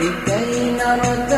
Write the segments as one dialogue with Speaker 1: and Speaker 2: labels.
Speaker 1: لكي نرد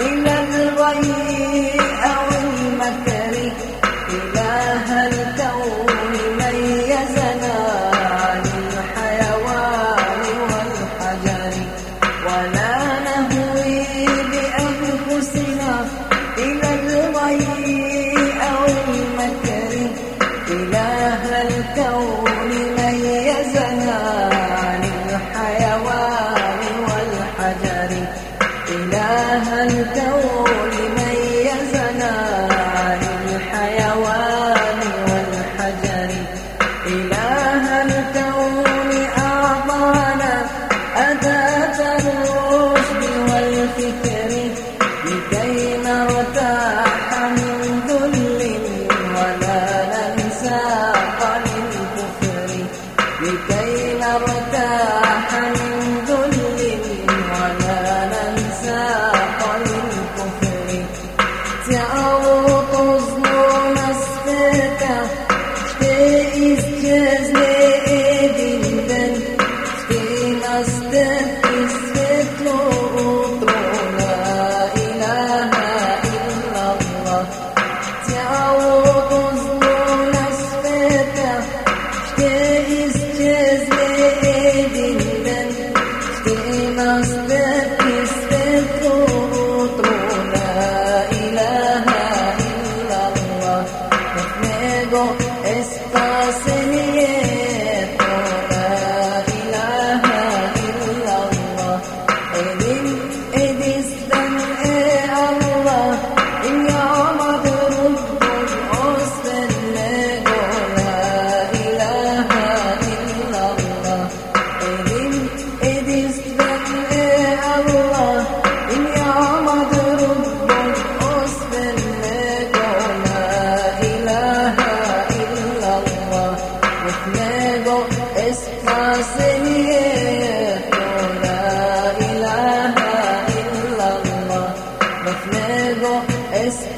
Speaker 1: إلى الغيب. conmigo estás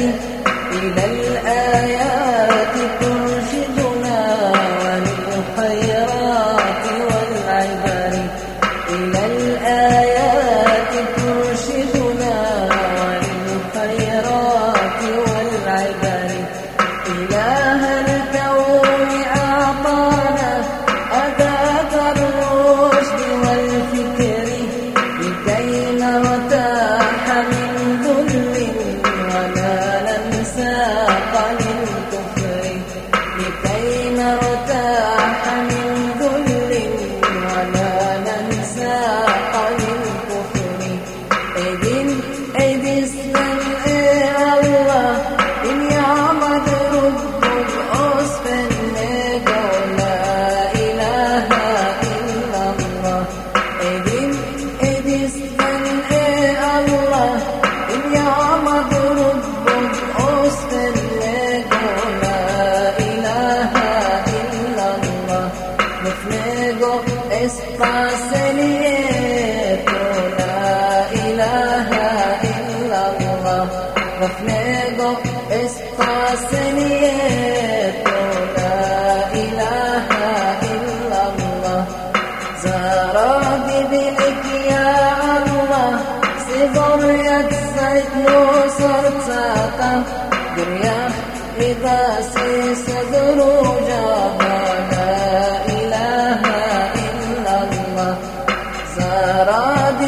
Speaker 1: هذه إلى الآيات صرت ساقا قريح لباسي صدره